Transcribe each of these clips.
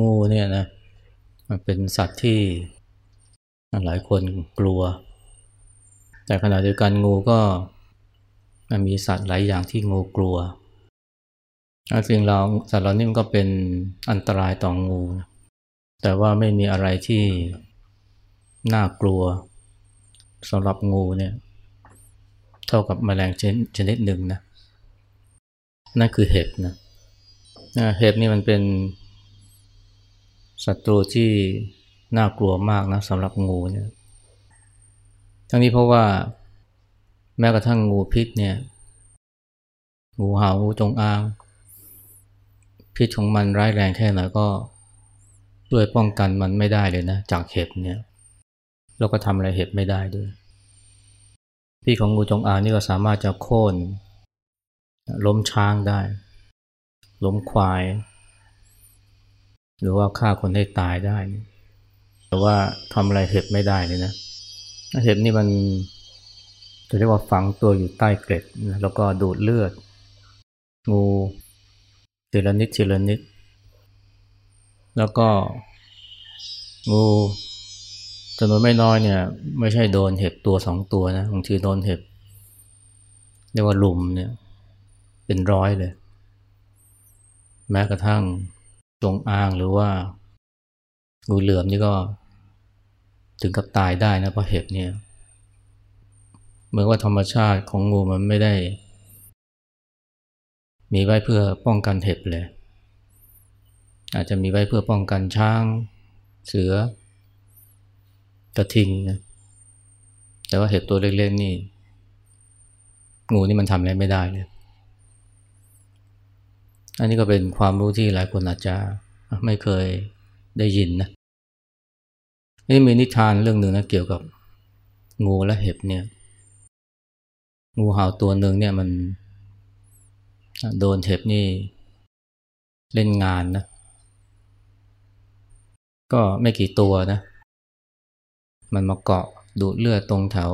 งูเนี่ยนะมันเป็นสัตว์ที่หลายคนกลัว แต่ขณะเดียวกันงูก็มันมีสัตว์หลายอย่างที่งูกลัวสิ่งเราสัตว์เหล่านี้มันก็เป็นอันตรายต่องู แต่ว่าไม่มีอะไรที่น่ากลัวสำหรับงูเนี่ยเท่ากับแมลงชนิดหนึ่งนะนั่นคือเห็บนะเห็บนี่มันเป็น ศัตรูที่น่ากลัวมากนะสำหรับงูเนี่ย ทั้งนี้เพราะว่าแม้กระทั่งงูพิษเนี่ย งูเห่างูจงอาง พิษของมันร้ายแรงแค่ไหนก็ด้วยป้องกันมันไม่ได้เลยนะ จากเห็บเนี่ยเราก็ทำอะไรเห็บไม่ได้ด้วยพิษของงูจงอางนี่ก็สามารถจะโค่นล้มช้างได้ ล้มควาย หรือว่าฆ่าคนให้ตายได้ แต่ว่าทำอะไรเห็บไม่ได้เลยนะเห็บนี่มันจะเรียกว่าฝังตัวอยู่ใต้เกล็ดแล้วก็ดูดเลือด งูทีละนิดทีละนิด แล้วก็งูจำนวนไม่น้อยเนี่ย ไม่ใช่โดนเห็บตัวสองตัวนะบางทีโดนเห็บเรียกว่าลุมเนี่ย เป็นร้อยเลย แม้กระทั่ง จงอางหรือว่างูเหลือมนี่ก็ถึงกับตายได้นะเพราะเห็บเนี่ยเหมือนว่าธรรมชาติของงูมันไม่ได้ มีไว้เพื่อป้องกันเห็บเลย อาจจะมีไว้เพื่อป้องกันช้าง เสือ กระทิงนะแต่ว่าเห็บตัวเล็กๆนี่ งูนี่มันทำอะไรไม่ได้เลย อันนี้ก็เป็นความรู้ที่หลายคนอาจจะไม่เคยได้ยินนะนี่มีนิทานเรื่องหนึ่งนะเกี่ยวกับงูและเห็บเนี่ยงูเห่าตัวหนึ่งเนี่ยมันโดนเห็บนี่เล่นงานนะก็ไม่กี่ตัวนะ มันมาเกาะดูดเลือดตรงแถว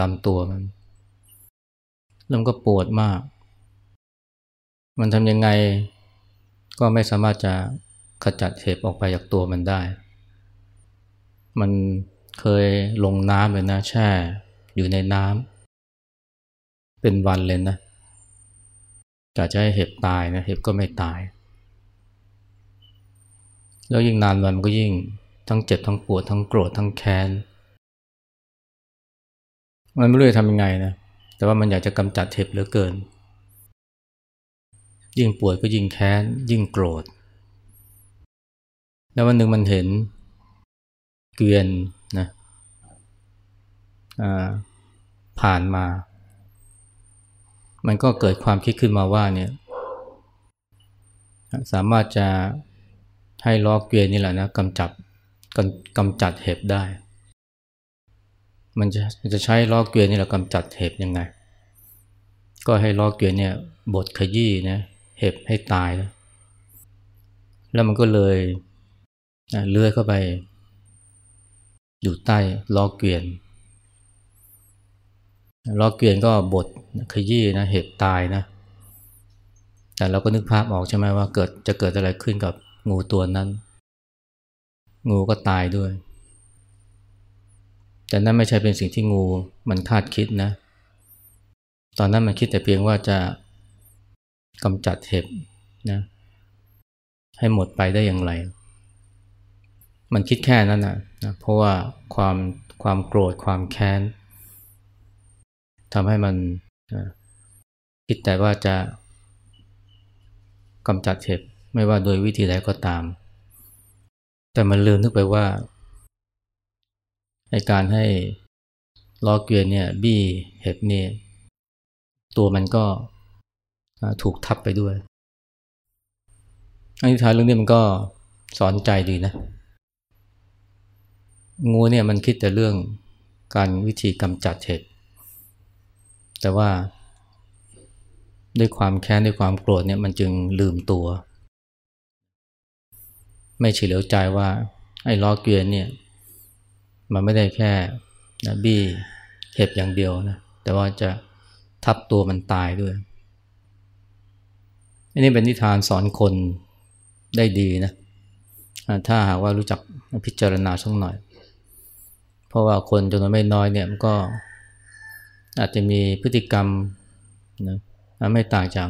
ลำตัวมันแล้วก็ปวดมาก มันทำยังไงก็ไม่สามารถจะขจัดเห็บออกไปจากตัวมันได้ มันเคยลงน้ำเลยนะแช่อยู่ในน้ำเป็นวันเลยนะกะจะให้เห็บตายนะเห็บก็ไม่ตาย แล้วยิ่งนานวันมันก็ยิ่งทั้งเจ็บทั้งปวดทั้งโกรธทั้งแค้นมันไม่รู้จะทำยังไงนะแต่ว่ามันอยากจะกำจัดเห็บเหลือเกิน ยิ่งป่วดก็ยิ่งแค้น ยิ่งโกรธ แล้ววันหนึ่งมันเห็นเกวียนนะผ่านมา มันก็เกิดความคิดขึ้นมาว่าเนี่ย สามารถจะให้ล้อเกวียนนี่แหละนะกำจัดกำจัดเห็บได้ มันจะจะใช้ล้อเกวียนนี่แหละกำจัดเห็บยังไง ก็ให้ล้อเกวียนเนี่ยบดขยี้นะ เห็บให้ตายแล้วแล้วมันก็เลยเลื้อยเข้าไป อยู่ใต้ล้อเกวียนล้อเกวียนก็บดขยี้นะเห็บตายนะ แต่เราก็นึกภาพออกใช่ไหมว่าเกิดจะเกิดอะไรขึ้นกับงูตัวนั้น งูก็ตายด้วย แต่นั่นไม่ใช่เป็นสิ่งที่งูมันคาดคิดนะ ตอนนั้นมันคิดแต่เพียงว่าจะ กำจัดเห็บนะให้หมดไปได้อย่างไร มันคิดแค่นั้นนะนะเพราะว่าความความโกรธความแค้นทำให้มันนะคิดแต่ว่าจะกำจัดเห็บไม่ว่าโดยวิธีใดก็ตาม แต่มันลืมนึกไปว่าในการให้ล้อเกวียนเนี่ยบี้เห็บเนี่ยตัวมันก็ ถูกทับไปด้วยอันที่ท้ายเรื่องนี้มันก็สอนใจดีนะ งูเนี่ยมันคิดแต่เรื่องการวิธีกำจัดเห็ดแต่ว่าด้วยความแค้นด้วยความโกรธเนี่ยมันจึงลืมตัว ไม่เฉลียวใจว่า ไอ้ล้อเกวียนเนี่ย มันไม่ได้แค่นะบี้เห็บอย่างเดียวนะแต่ว่าจะทับตัวมันตายด้วย อันนี้เป็นนิทานสอนคนได้ดีนะถ้าหากว่ารู้จักพิจารณาสักหน่อย เพราะว่าคนจำนวนไม่น้อยเนี่ยมันก็อาจจะมีพฤติกรรมนะไม่ต่างจาก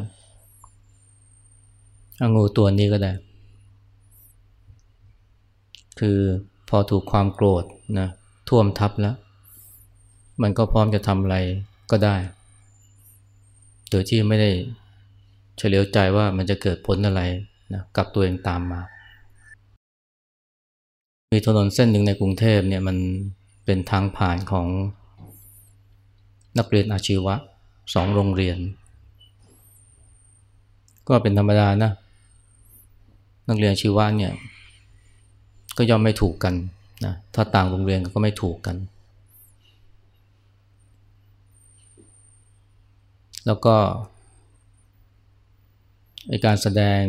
งูตัวนี้ก็ได้ คือพอถูกความโกรธนะท่วมทับแล้ว มันก็พร้อมจะทำอะไรก็ได้ โดยที่ไม่ได้ เฉลียวใจว่ามันจะเกิดผลอะไรนะกับตัวเองตามมา มีถนนเส้นหนึ่งในกรุงเทพเนี่ยมันเป็นทางผ่านของนักเรียนอาชีวะสองโรงเรียน ก็เป็นธรรมดานะ นักเรียนอาชีวะเนี่ยก็ย่อมไม่ถูกกันนะถ้าต่างโรงเรียนก็ไม่ถูกกัน แล้วก็ การแสดง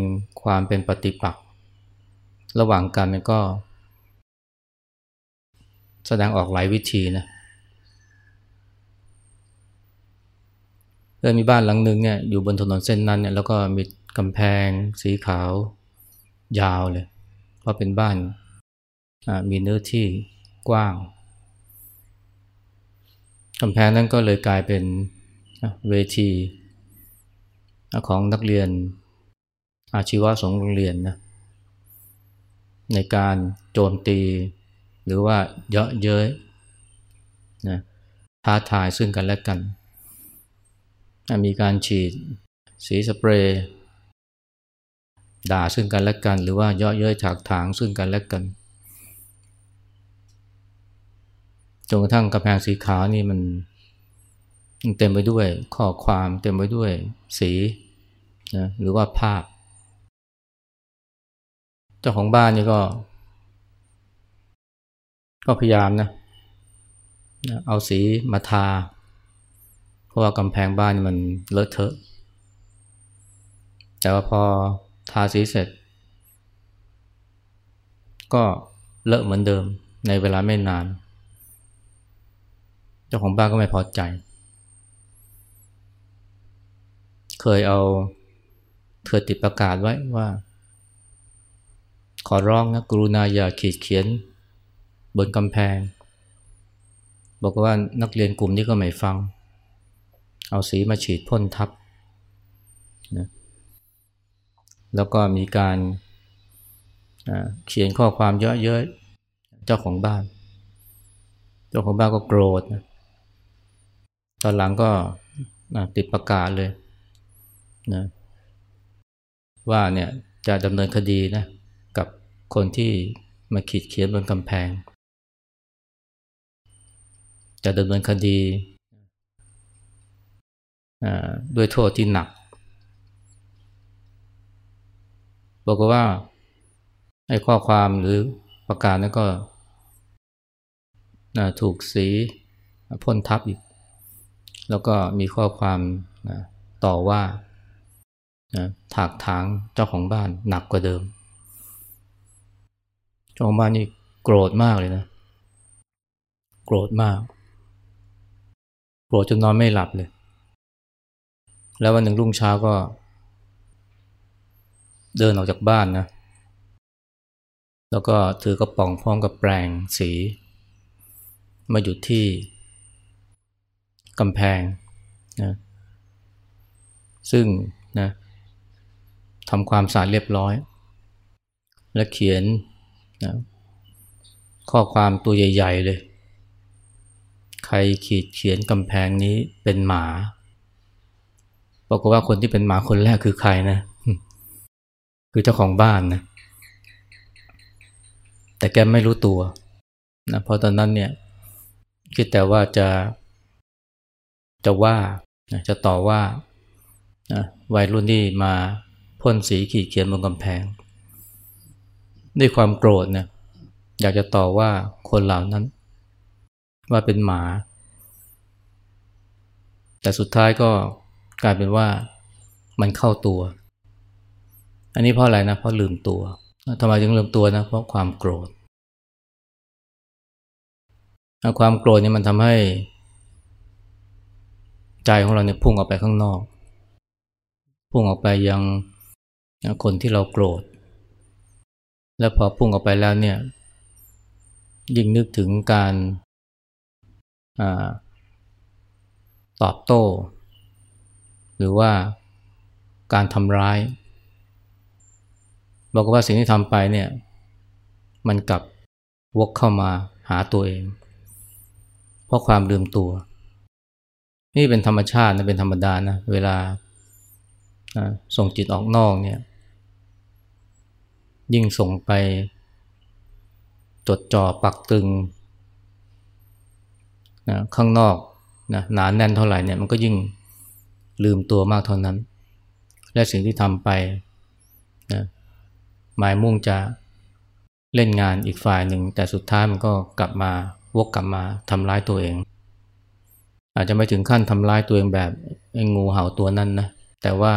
ความเป็นปฏิปักษ์ระหว่างกันมันก็ แสดงออกหลายวิธีนะเอมีบ้านหลังหนึ่งเนี่ยอยู่บนถนนเส้นนั้นเนี่ยแล้วก็มีกำแพงสีขาวยาวเลย เพราะเป็นบ้านมีเนื้อที่กว้างกำแพงนั้นก็เลยกลายเป็นเวทีของนักเรียน อาชีวะสงโรงเรียนนะในการโจมตี หรือว่าเยาะเย้ยนะท้าทายซึ่งกันและกัน มีการฉีดสีสเปรย์ด่าซึ่งกันและกัน หรือว่าเยาะเย้ยถากถางซึ่งกันและกันจนกระทั่งกระแพงสีขาวนี่มันเต็มไปด้วยข้อความเต็มไปด้วยสีนะหรือว่าภาพ เจ้าของบ้านนี่ก็ ก็พยายามนะ เอาสีมาทา เพราะว่ากำแพงบ้านมันเลอะเทอะ แต่ว่าพอทาสีเสร็จ ก็เลอะเหมือนเดิมในเวลาไม่นาน เจ้าของบ้านก็ไม่พอใจ เคยเอาเธอติดประกาศไว้ว่า ขอร้องนะกรุณาอย่าขีดเขียน บนกำแพง บอกว่านักเรียนกลุ่มนี้ก็ไม่ฟัง เอาสีมาฉีดพ่นทับนะแล้วก็มีการเขียนข้อความเยอะเยอะเจ้าของบ้าน เจ้าของบ้านก็โกรธนะตอนหลังก็ติดประกาศเลยนะว่าเนี่ยจะดำเนินคดีนะ คนที่มาขีดเขียนบนกำแพง จะดำเนินคดีด้วยโทษที่หนัก บอกว่าไอ้ข้อความหรือประกาศนั้นก็ถูกสีพ่นทับอีก แล้วก็มีข้อความต่อว่าถากถางเจ้าของบ้านหนักกว่าเดิม จ้าของบ้านนี่โกรธมากเลยนะ โกรธมาก โกรธจนนอนไม่หลับเลย แล้ววันหนึ่งรุ่งเช้าก็ เดินออกจากบ้านนะ แล้วก็ถือกระป๋องพร้อมกับแปรงสี มาหยุดที่กำแพงนะซึ่งนะทำความสะอาดเรียบร้อย และเขียน นะข้อความตัวใหญ่ ๆ เลย ใครขีดเขียนกำแพงนี้เป็นหมาบอกว่าคนที่เป็นหมาคนแรกคือใครนะ คือเจ้าของบ้านนะ แต่แกไม่รู้ตัวนะเพราะตอนนั้นเนี่ย คิดแต่ว่าจะ จะว่าจะต่อว่าวัยรุ่นที่มาพ่นสีขีดเขียนบนกำแพง ด้วยความโกรธเนี่ยอยากจะต่อว่าคนเหล่านั้น ว่าเป็นหมา แต่สุดท้ายก็กลายเป็นว่ามันเข้าตัว อันนี้เพราะอะไรนะเพราะลืมตัวทำไมถึงลืมตัวนะเพราะความโกรธความโกรธเนี่ยมันทำให้ ใจของเราเนี่ยพุ่งออกไปข้างนอก พุ่งออกไปยังคนที่เราโกรธ แล้วพอพุ่งออกไปแล้วเนี่ย ยิ่งนึกถึงการอตอบโต้ หรือว่าการทำร้าย บอกว่าสิ่งที่ทำไปเนี่ย มันกลับวกเข้ามาหาตัวเอง เพราะความลืมตัว นี่เป็นธรรมชาตินะเป็นธรรมดานะ เวลาส่งจิตออกนอกเนี่ย ยิ่งส่งไปจดจ่อปักตึงนะข้างนอกนะหนานแน่นเท่าไหร่เนี่ยมันก็ยิ่งลืมตัวมากเท่านั้น และสิ่งที่ทำไปนะหมายมุ่งจะเล่นงานอีกฝ่ายหนึ่ง แต่สุดท้ายมันก็กลับมาวกกลับมาทำร้ายตัวเอง อาจจะไม่ถึงขั้นทำร้ายตัวเองแบบงูเห่าตัวนั้นนะแต่ว่า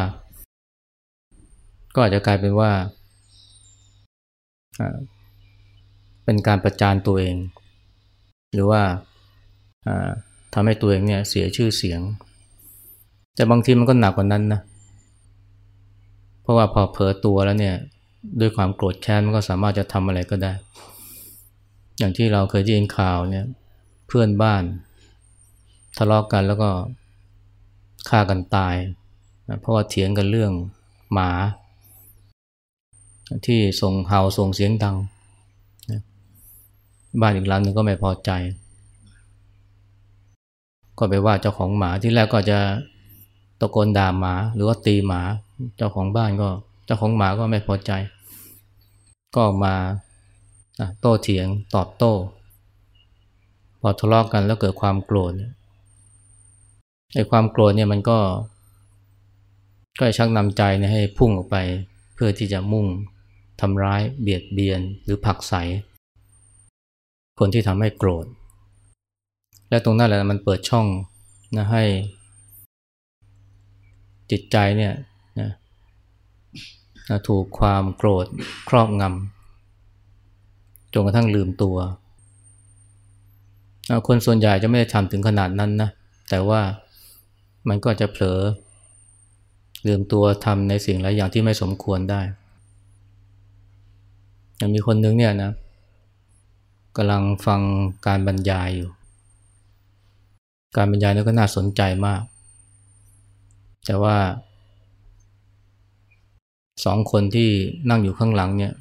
ก็อาจจะกลายเป็นว่า เป็นการประจานตัวเอง หรือว่าทำให้ตัวเองเนี่ยเสียชื่อเสียง แต่บางทีมันก็หนักกว่านั้นนะ เพราะว่าพอเผลอตัวแล้วเนี่ยด้วยความโกรธแค้นมันก็สามารถจะทำอะไรก็ได้ อย่างที่เราเคยได้ยินข่าวเนี่ยเพื่อนบ้าน ทะเลาะกกันแล้วก็ฆ่ากันตายนะเพราะว่าเถียงกันเรื่องหมา ที่ส่งเห่าส่งเสียงดังนะบ้านอีกหลังหนึ่งก็ไม่พอใจ ก็ไปว่าเจ้าของหมาที่แรกก็จะตะโกนด่าหมา หรือว่าตีหมา เจ้าของบ้านก็ เจ้าของหมาก็ไม่พอใจ ก็มาโต้เถียงตอบโต้ พอทะเลาะกกันแล้วเกิดความโกรธไอ้ความโกรธเนี่ยมันก็ก็ชักนำใจให้พุ่งออกไป เพื่อที่จะมุ่ง ทำร้ายเบียดเบียนหรือผักใส คนที่ทำให้โกรธ และตรงนั้นแหละมันเปิดช่องนะให้ จิตใจเนี่ยนะนะถูกความโกรธครอบงำจนกระทั่งลืมตัวคนส่วนใหญ่จะไม่ได้ทำถึงขนาดนั้นนะ แต่ว่ามันก็จะเผลอลืมตัวทำในสิ่งหลายอย่างที่ไม่สมควรได้ มีคนนึงเนี่ยนะกำลังฟังการบรรยายอยู่ การบรรยายนั้นก็น่าสนใจมาก แต่ว่าสองคนที่นั่งอยู่ข้างหลังเนี่ย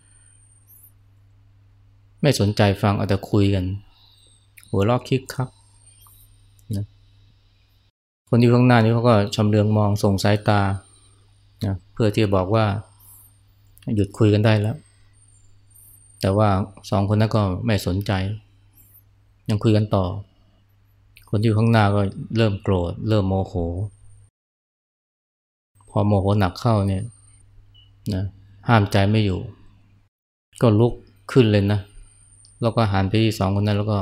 ไม่สนใจฟังเอาแต่คุยกัน หัวลอกคิกครับนะคนที่ข้างหน้านี้เขาก็ชำเลืองมองส่งสายตานะเพื่อที่จะบอกว่า หยุดคุยกันได้แล้ว แต่ว่าสองคนนั้นก็ไม่สนใจ ยังคุยกันต่อ คนที่อยู่ข้างหน้าก็เริ่มโกรธ เริ่มโมโห พอโมโหหนักเข้าเนี่ยนะห้ามใจไม่อยู่ ก็ลุกขึ้นเลยนะ แล้วก็หันไปที่สองคนนั้นแล้วก็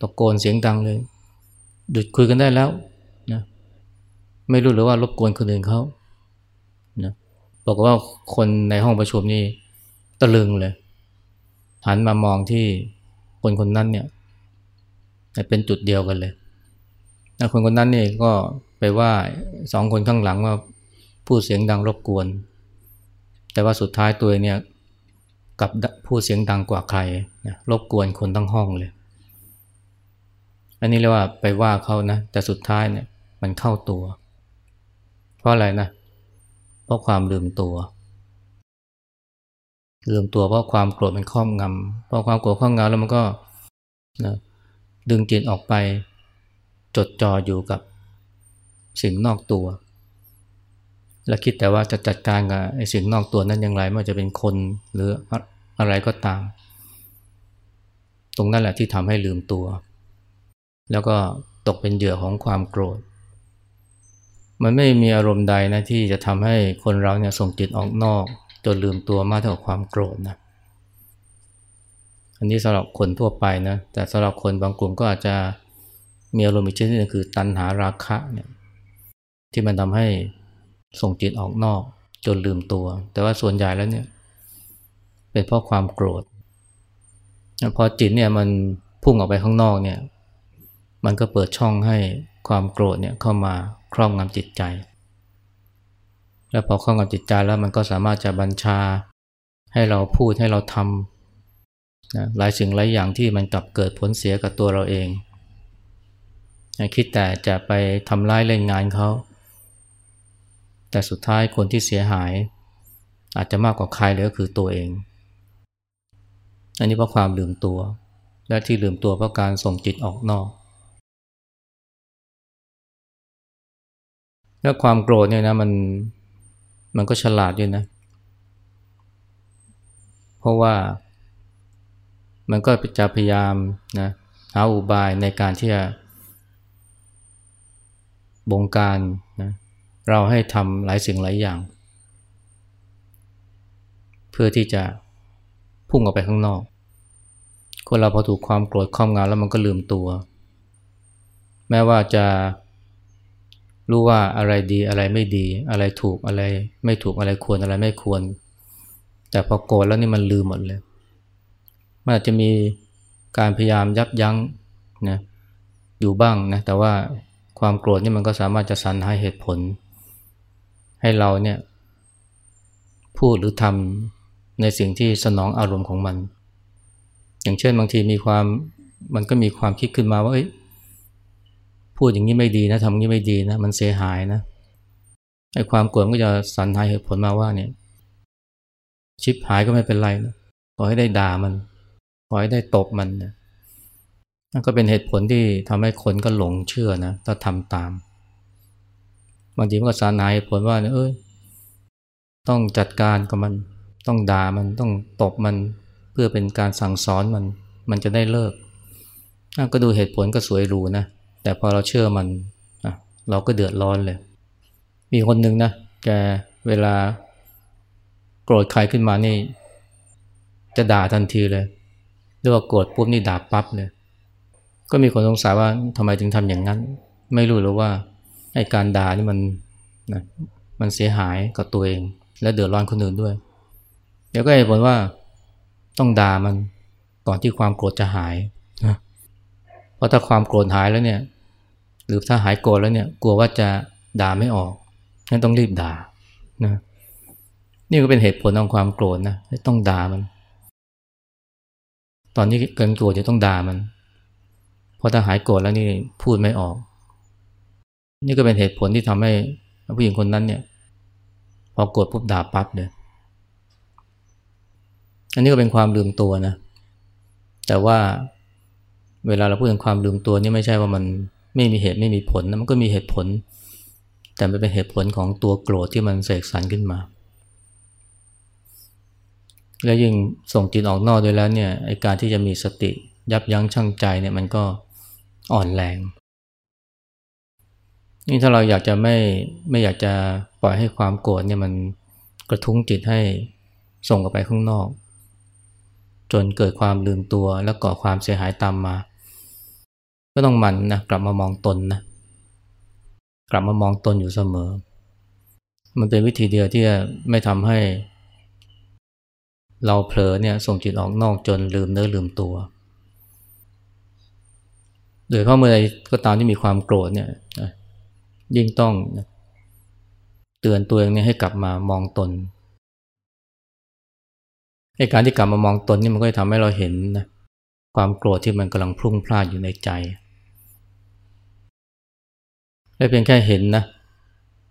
ตะโกนเสียงดังเลย หยุดคุยกันได้แล้วนะไม่รู้หรือว่ารบกวนคนอื่นเขานะบอกว่าคนในห้องประชุมนี่ตะลึงเลย หันมามองที่คนคนนั้นเนี่ยเป็นจุดเดียวกันเลยนะคนคนนั้นนี่ก็ไปว่าสองคนข้างหลังว่าพูดเสียงดังรบกวน แต่ว่าสุดท้ายตัวเนี่ยกับพูดเสียงดังกว่าใครนะรบกวนคนทั้งห้องเลย อันนี้เรียกว่าไปว่าเขานะ แต่สุดท้ายเนี่ยมันเข้าตัว เพราะอะไรนะ เพราะความลืมตัว ลืมตัวเพราะความโกรธมันครอบงำเพราะความโกรธครอบงำแล้วมันก็นะดึงจิตออกไปจดจ่ออยู่กับสิ่งนอกตัว และคิดแต่ว่าจะจัดการกับไอ้สิ่งนอกตัวนั้นอย่างไรไม่ว่าจะเป็นคนหรืออะไรก็ตาม ตรงนั้นแหละที่ทำให้ลืมตัว แล้วก็ตกเป็นเหยื่อของความโกรธ มันไม่มีอารมณ์ใดนะที่จะทำให้คนเราเนี่ยส่งจิตออกนอก จนลืมตัวมากเท่ากับความโกรธนะอันนี้สำหรับคนทั่วไปนะแต่สำหรับคนบางกลุ่มก็อาจจะมีอารมณ์อีกชนิดนึงคือตัณหาราคะเนี่ยที่มันทำให้ส่งจิตออกนอก จนลืมตัว แต่ว่าส่วนใหญ่แล้วเนี่ยเป็นเพราะความโกรธพอจิตเนี่ยมันพุ่งออกไปข้างนอกเนี่ยมันก็เปิดช่องให้ความโกรธเนี่ยเข้ามาครอบงำจิตใจ แล้วพอครอบงำจิตใจแล้วมันก็สามารถจะบัญชา ให้เราพูดให้เราทำนะหลายสิ่งหลายอย่างที่มันกลับเกิดผลเสียกับตัวเราเองคิดแต่จะไปทำร้ายเล่นงานเขา แต่สุดท้ายคนที่เสียหาย อาจจะมากกว่าใครเลยก็คือตัวเอง อันนี้เพราะความลืมตัว และที่ลืมตัวเพราะการส่งจิตออกนอก และความโกรธเนี่ยนะมัน มันก็ฉลาดด้วยนะ เพราะว่า มันก็จะพยายามนะหาอุบายในการที่จะบงการนะเราให้ทำหลายสิ่งหลายอย่าง เพื่อที่จะพุ่งออกไปข้างนอก คนเราพอถูกความโกรธครอบงำแล้วมันก็ลืมตัว แม้ว่าจะ รู้ว่าอะไรดีอะไรไม่ดี อะไรถูกอะไร ไม่ถูกอะไรควรอะไรไม่ควร แต่พอโกรธแล้วนี่มันลืมหมดเลยมันอาจจะมีการพยายามยับยั้งนะอยู่บ้างนะแต่ว่าความโกรธนี่มันก็สามารถจะสรรหาเหตุผล ให้เราเนี่ยพูดหรือทำในสิ่งที่สนองอารมณ์ของมัน อย่างเช่นบางทีมีความมันก็มีความคิดขึ้นมาว่าเอ้ย พูดอย่างนี้ไม่ดีนะทำงนี้ไม่ดีนะ มันเสียหายนะไอ้ความโกรธก็จะสรรหายเหตุผลมาว่าเนี่ย ชิปหายก็ไม่เป็นไรนะขอให้ได้ด่ามัน ขอให้ได้ตบมันนะนั่นก็เป็นเหตุผลที่ทำให้คนก็หลงเชื่อนะถ้าทำตามบางทีมันก็สารหาเหตุผลว่าเออต้องจัดการกับมัน ต้องด่ามันต้องตบมันเพื่อเป็นการสั่งสอนมัน มันจะได้เลิกก็ดูเหตุผลก็สวยหรูนะ แต่พอเราเชื่อมันเราก็เดือดร้อนเลย มีคนหนึ่งนะแกเวลาโกรธใครขึ้นมานี่ จะด่าทันทีเลยเรียกว่าโกรธปุ๊บนี่ด่าปั๊บเลย ก็มีคนสงสัยว่าทำไมถึงทำอย่างนั้น ไม่รู้หรือว่าไอ้การด่านี่มันนะมันเสียหายกับตัวเอง และเดือดร้อนคนอื่นด้วย เดี๋ยวก็เหตุผลว่าต้องด่ามันก่อนที่ความโกรธจะหายนะเพราะถ้าความโกรธหายแล้วเนี่ย หรือถ้าหายโกรธแล้วเนี่ยกลัวว่าจะด่าไม่ออกงั้นต้องรีบด่านะนี่ก็เป็นเหตุผลของความโกรธนะต้องด่ามัน ตอนนี้เกินโกรธจะต้องด่ามันพอถ้าหายโกรธแล้วนี่พูดไม่ออก นี่ก็เป็นเหตุผลที่ทำให้ผู้หญิงคนนั้นเนี่ย พอโกรธปุ๊บด่าปั๊บเลยอันนี้ก็เป็นความลืมตัวนะ แต่ว่าเวลาเราพูดถึงความลืมตัวนี่ไม่ใช่ว่ามัน ไม่มีเหตุไม่มีผลนะมันก็มีเหตุผล แต่มันเป็นเหตุผลของตัวโกรธที่มันเสกสรรขึ้นมา แล้วยิ่งส่งจิตออกนอกด้วยแล้วเนี่ยไอการที่จะมีสติยับยั้งชั่งใจเนี่ยมันก็อ่อนแรง นี่ถ้าเราอยากจะไม่ไม่อยากจะปล่อยให้ความโกรธเนี่ยมันกระทุ้งจิตให้ส่งออกไปข้างนอก จนเกิดความลืมตัวแล้วก่อความเสียหายตามมา ก็ต้องมันนะกลับมามองตนนะกลับมามองตนอยู่เสมอ มันเป็นวิธีเดียวที่จะไม่ทำให้ เราเผลอเนี่ยส่งจิตออกนอกจนลืมเนื้อลืมตัว โดยเพราะเมื่อใดก็ตามที่มีความโกรธเนี่ยยิ่งต้องเตือนตัวเองเนี่ยให้กลับมามองตนไอ้การที่กลับมามองตนนี่มันก็จะทำให้เราเห็นนะความโกรธที่มันกำลังพุ่งพลาดอยู่ในใจ และเพียงแค่เห็นนะ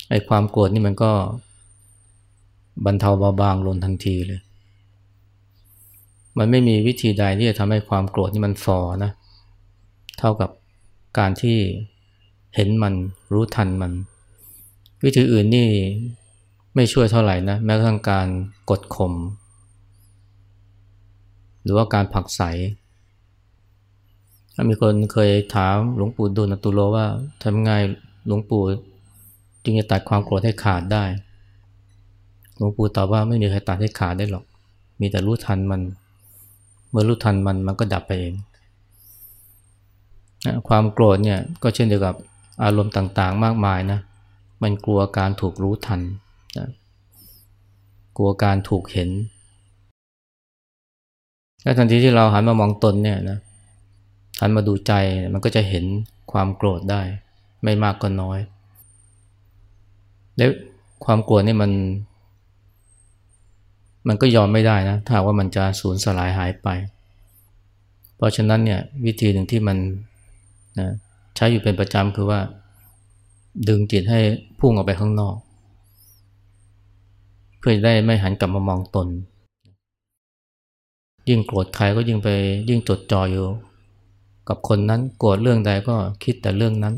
ไอ้ความโกรธนี่มันก็บรรเทาเบาบางลงทันทีเลย มันไม่มีวิธีใดที่จะทำให้ความโกรธนี่มันฟอนะ เท่ากับการที่เห็นมันรู้ทันมัน วิธีอื่นนี่ไม่ช่วยเท่าไหร่นะ แม้กระทั่งการกดข่มหรือว่าการผักใสมีคนเคยถามหลวงปู่ดูลนตุโลว่าทำไง หลวงปู่จึงจะตัดความโกรธให้ขาดได้ หลวงปู่ตอบว่าไม่มีใครตัดให้ขาดได้หรอก มีแต่รู้ทันมัน เมื่อรู้ทันมันมันก็ดับไปเองความโกรธเนี่ยก็เช่นเดียวกับอารมณ์ต่างๆ มากมายนะ มันกลัวการถูกรู้ทันนะกลัวการถูกเห็น และทันทีที่เราหันมามองตนเนี่ยนะ หันมาดูใจมันก็จะเห็นความโกรธได้ ไม่มากก็น้อยและความโกรธนี่มัน มันก็ยอมไม่ได้นะ ถ้าว่ามันจะสูญสลายหายไป เพราะฉะนั้นเนี่ยวิธีหนึ่งที่มันนะใช้อยู่เป็นประจำคือว่า ดึงจิตให้พุ่งออกไปข้างนอก เพื่อได้ไม่หันกลับมามองตน ยิ่งโกรธใครก็ยิ่งไปยิ่งจดจ่ออยู่ กับคนนั้นโกรธเรื่องใดก็คิดแต่เรื่องนั้น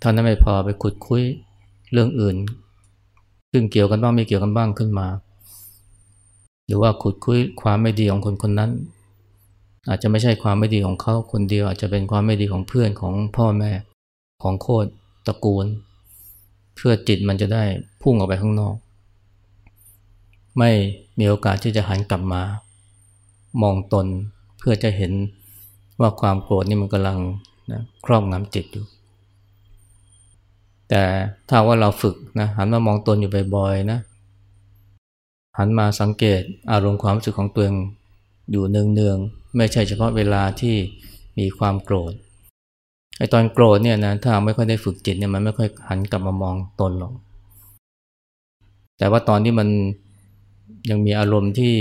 เท่านั้นไม่พอไปขุดคุยเรื่องอื่น ซึ่งเกี่ยวกันบ้างไม่เกี่ยวกันบ้างขึ้นมา หรือว่าขุดคุยความไม่ดีของคนคนนั้น อาจจะไม่ใช่ความไม่ดีของเขาคนเดียว อาจจะเป็นความไม่ดีของเพื่อนของพ่อแม่ของโคตรตระกูล เพื่อจิตมันจะได้พุ่งออกไปข้างนอก ไม่มีโอกาสที่จะหันกลับมา มองตนเพื่อจะเห็นว่าความโกรธนี่มันกำลังนะครอบงำจิตอยู่ แต่ถ้าว่าเราฝึกนะหันมามองตนอยู่บ่อยๆนะ หันมาสังเกตอารมณ์ความรู้สึกของตัวเองอยู่เนืองๆไม่ใช่เฉพาะเวลาที่มีความโกรธไอ้ตอนโกรธเนี่ยนะถ้าไม่ค่อยได้ฝึกจิตเนี่ยมันไม่ค่อยหันกลับมามองตนหรอกแต่ว่าตอนที่มันยังมีอารมณ์ที่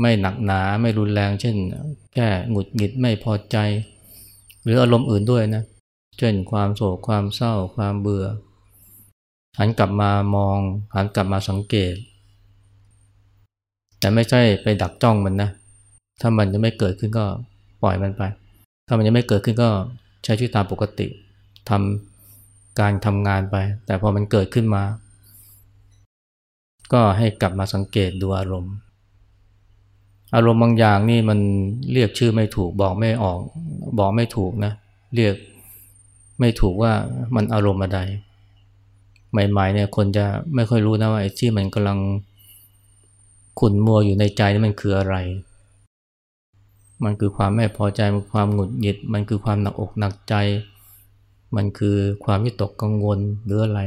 ไม่หนักหนาไม่รุนแรง เช่น แค่หงุดหงิดไม่พอใจ หรืออารมณ์อื่นด้วยนะ เช่นความโศกความเศร้าความเบื่อ หันกลับมามอง หันกลับมาสังเกต แต่ไม่ใช่ไปดักจ้องมันนะ ถ้ามันจะไม่เกิดขึ้นก็ปล่อยมันไป ถ้ามันยังไม่เกิดขึ้นก็ใช้ชีวิตตามปกติทำการทำงานไป แต่พอมันเกิดขึ้นมา ก็ให้กลับมาสังเกตดูอารมณ์ อารมณ์บางอย่างนี่มันเรียกชื่อไม่ถูกบอกไม่ออก บอกไม่ถูกนะ เรียก ไม่ถูกว่ามันอารมณ์อะไรใหม่ๆเนี่ยคนจะไม่ค่อยรู้นะว่าไอ้ที่มันกำลังขุ่นมัวอยู่ในใจนี่มันคืออะไร มันคือความไม่พอใจ มันความหงุดหงิด มันคือความหนักอกหนักใจ มันคือความวิตกกังวลหรืออะไร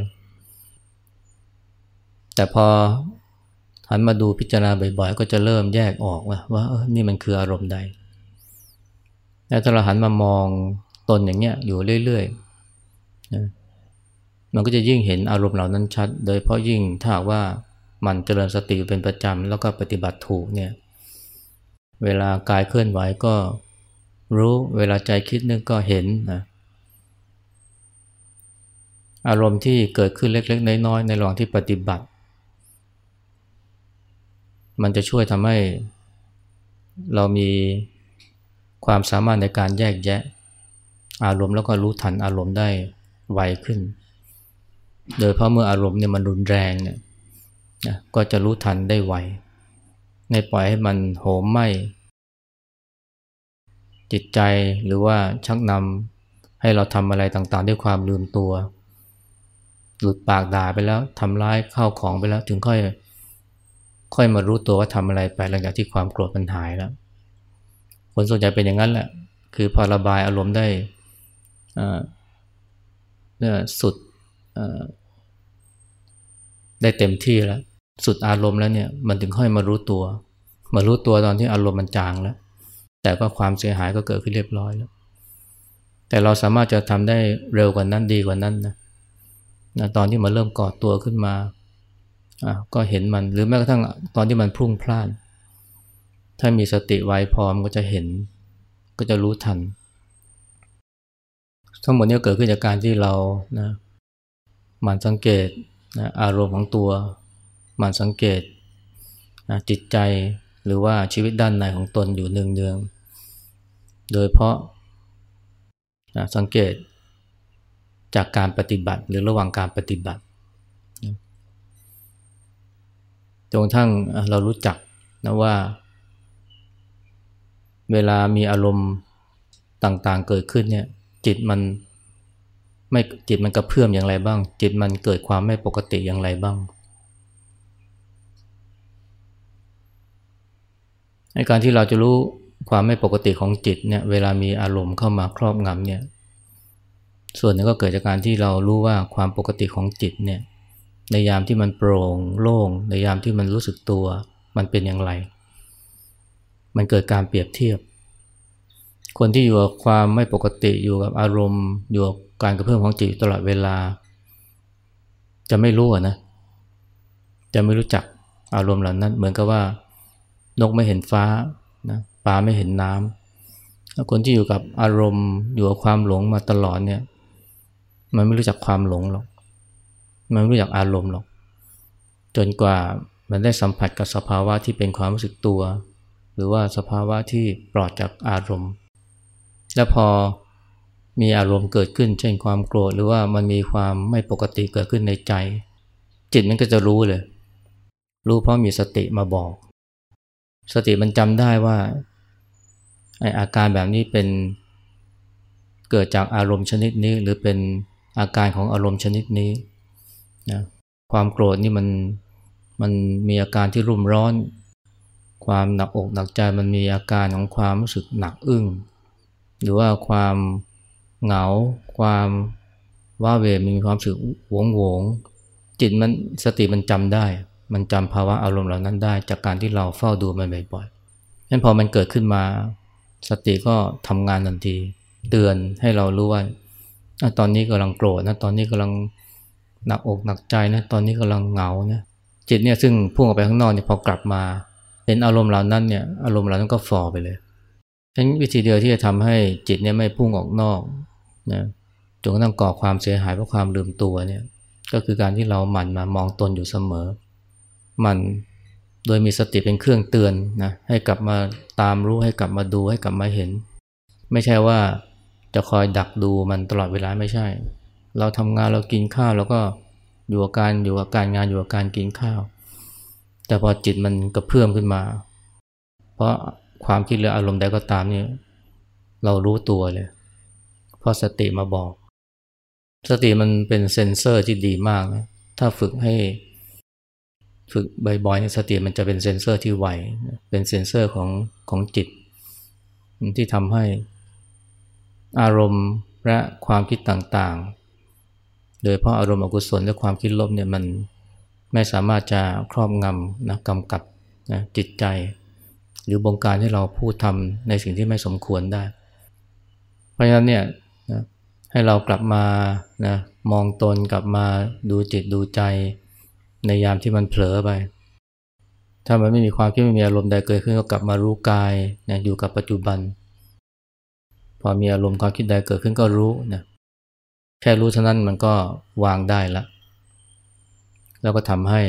แต่พอหันมาดูพิจารณาบ่อยๆ ก็จะเริ่มแยกออกว่าว่านี่มันคืออารมณ์ใด แล้วถ้าเราหันมามอง ตนอย่างเงี้ยอยู่เรื่อยๆนะมันก็จะยิ่งเห็นอารมณ์เหล่านั้นชัด โดยเพราะยิ่งถ้าว่ามันเจริญสติเป็นประจำแล้วก็ปฏิบัติถูกเนี่ยเวลากายเคลื่อนไหวก็รู้เวลาใจคิดนึกก็เห็นนะอารมณ์ที่เกิดขึ้นเล็ก ๆ น้อยๆในระหว่างที่ปฏิบัติ มันจะช่วยทำให้เรามีความสามารถในการแยกแยะ อารมณ์แล้วก็รู้ทันอารมณ์ได้ไวขึ้น โดยเพราะเมื่ออารมณ์เนี่ยมันรุนแรงเนี่ยนะก็จะรู้ทันได้ไวในปล่อยให้มันโหมไหม้จิตใจหรือว่าชักนำให้เราทำอะไรต่างๆ ด้วยความลืมตัว หลุดปากด่าไปแล้วทำร้ายข้าวของไปแล้วถึงค่อยค่อยมารู้ตัวว่าทำอะไรไปหลังจากที่ความโกรธมันหายแล้ว คนส่วนใหญ่เป็นอย่างนั้นแหละ คือพอระบายอารมณ์ได้ สุดได้เต็มที่แล้ว สุดอารมณ์แล้วเนี่ยมันถึงค่อยมารู้ตัว มารู้ตัวตอนที่อารมณ์มันจางแล้ว แต่ก็ความเสียหายก็เกิดขึ้นเรียบร้อยแล้ว แต่เราสามารถจะทำได้เร็วกว่านั้นดีกว่านั้นนะนะตอนที่มันเริ่มก่อตัวขึ้นมาอะก็เห็นมันหรือแม้กระทั่งตอนที่มันพุ่งพล่านถ้ามีสติไวพร้อมก็จะเห็น ก็จะรู้ทัน ทั้งหมดนี้เกิดขึ้นจากการที่เรานะมันสังเกตนะอารมณ์ของตัวมันสังเกตนะจิตใจหรือว่าชีวิตด้านในของตนอยู่เนืองๆ โดยเพราะนะสังเกตจากการปฏิบัติหรือระหว่างการปฏิบัติจนกระทั่งเรารู้จักนะว่า เวลามีอารมณ์ต่างๆเกิดขึ้นเนี่ย จิตมันไม่จิตมันกระเพื่อมอย่างไรบ้าง จิตมันเกิดความไม่ปกติอย่างไรบ้างในการที่เราจะรู้ความไม่ปกติของจิตเนี่ยเวลามีอารมณ์เข้ามาครอบงำเนี่ยส่วนนึงก็เกิดจากการที่เรารู้ว่าความปกติของจิตเนี่ยในยามที่มันโปร่งโล่ง ในยามที่มันรู้สึกตัว มันเป็นอย่างไร มันเกิดการเปรียบเทียบ คนที่อยู่กับความไม่ปกติอยู่กับอารมณ์ อยู่กับการกระเพื่อมของจิตตลอดเวลา จะไม่รู้นะ จะไม่รู้จักอารมณ์เหล่านั้น เหมือนกับว่านกไม่เห็นฟ้านะปลาไม่เห็นน้ำคนที่อยู่กับอารมณ์อยู่กับความหลงมาตลอดเนี่ย มันไม่รู้จักความหลงหรอก มันไม่รู้จักอารมณ์หรอก จนกว่ามันได้สัมผัสกับสภาวะที่เป็นความรู้สึกตัว หรือว่าสภาวะที่ปลอดจากอารมณ์ และพอมีอารมณ์เกิดขึ้น เช่นความโกรธหรือว่ามันมีความไม่ปกติเกิดขึ้นในใจ จิตมันก็จะรู้เลย รู้เพราะมีสติมาบอก สติมันจำได้ว่าไออาการแบบนี้เป็นเกิดจากอารมณ์ชนิดนี้ หรือเป็นอาการของอารมณ์ชนิดนี้นะความโกรธนี่มันมันมีอาการที่รุ่มร้อน ความหนักอกหนักใจมันมีอาการของความรู้สึกหนักอึ้ง หรือว่าความเหงา ความว่าเวมีความรู้สึกหวงหวงจิตมันสติมันจำได้ มันจำภาวะอารมณ์เหล่านั้นได้ จากการที่เราเฝ้าดูมันบ่อยๆนั้นพอมันเกิดขึ้นมา สติก็ทำงานทันที เตือนให้เรารู้ว่าตอนนี้กำลังโกรธนะตอนนี้กำลังหนักอกหนักใจนะตอนนี้กำลังเหงานะจิตเนี่ยซึ่งพุ่งออกไปข้างนอกเนี่ยพอกลับมาเห็นอารมณ์เหล่านั้นเนี่ยอารมณ์เหล่านั้นก็ฟอไปเลย ฉะนั้นวิธีเดียวที่จะทำให้จิตเนี่ยไม่พุ่งออกนอกนะจนกระทั่งก่อความเสียหายเพราะความลืมตัวเนี่ยก็คือการที่เราหมั่นมามองตนอยู่เสมอมันโดยมีสติเป็นเครื่องเตือนนะให้กลับมาตามรู้ให้กลับมาดูให้กลับมาเห็น ไม่ใช่ว่าจะคอยดักดูมันตลอดเวลาไม่ใช่ เราทำงานเรากินข้าวแล้วก็อยู่กับการอยู่กับการงานอยู่กับการกินข้าว แต่พอจิตมันกระเพื่อมขึ้นมา เพราะ ความคิดหรืออารมณ์ใดก็ตามนี่เรารู้ตัวเลย เพราะสติมาบอก สติมันเป็นเซนเซอร์ที่ดีมากนะถ้าฝึกให้ฝึกบ่อยๆสติมันจะเป็นเซนเซอร์ที่ไวเป็นเซนเซอร์ของของจิต ที่ทำให้อารมณ์และความคิดต่างๆ โดยเพราะอารมณ์อกุศลและความคิดลบเนี่ยมันไม่สามารถจะครอบงำนะกำกับนะจิตใจ หรือบงการให้เราพูดทำในสิ่งที่ไม่สมควรได้ เพราะฉะนั้นเนี่ยนะให้เรากลับมานะมองตนกลับมาดูจิตดูใจ ในยามที่มันเผลอไป ถ้ามันไม่มีความคิดไม่มีอารมณ์ใดเกิดขึ้นก็กลับมารู้กายนะอยู่กับปัจจุบัน พอมีอารมณ์ความคิดใดเกิดขึ้นก็รู้นะแค่รู้เท่านั้นมันก็วางได้ละ แล้วก็ทำให้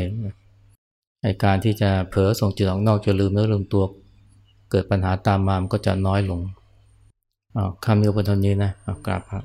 ไอการที่จะเผลอส่งจิตออกนอกจะลืมเนื้อลืมตัว เกิดปัญหาตามมามันก็จะน้อยลงคำนี้บนทนนี้นะกราบครับ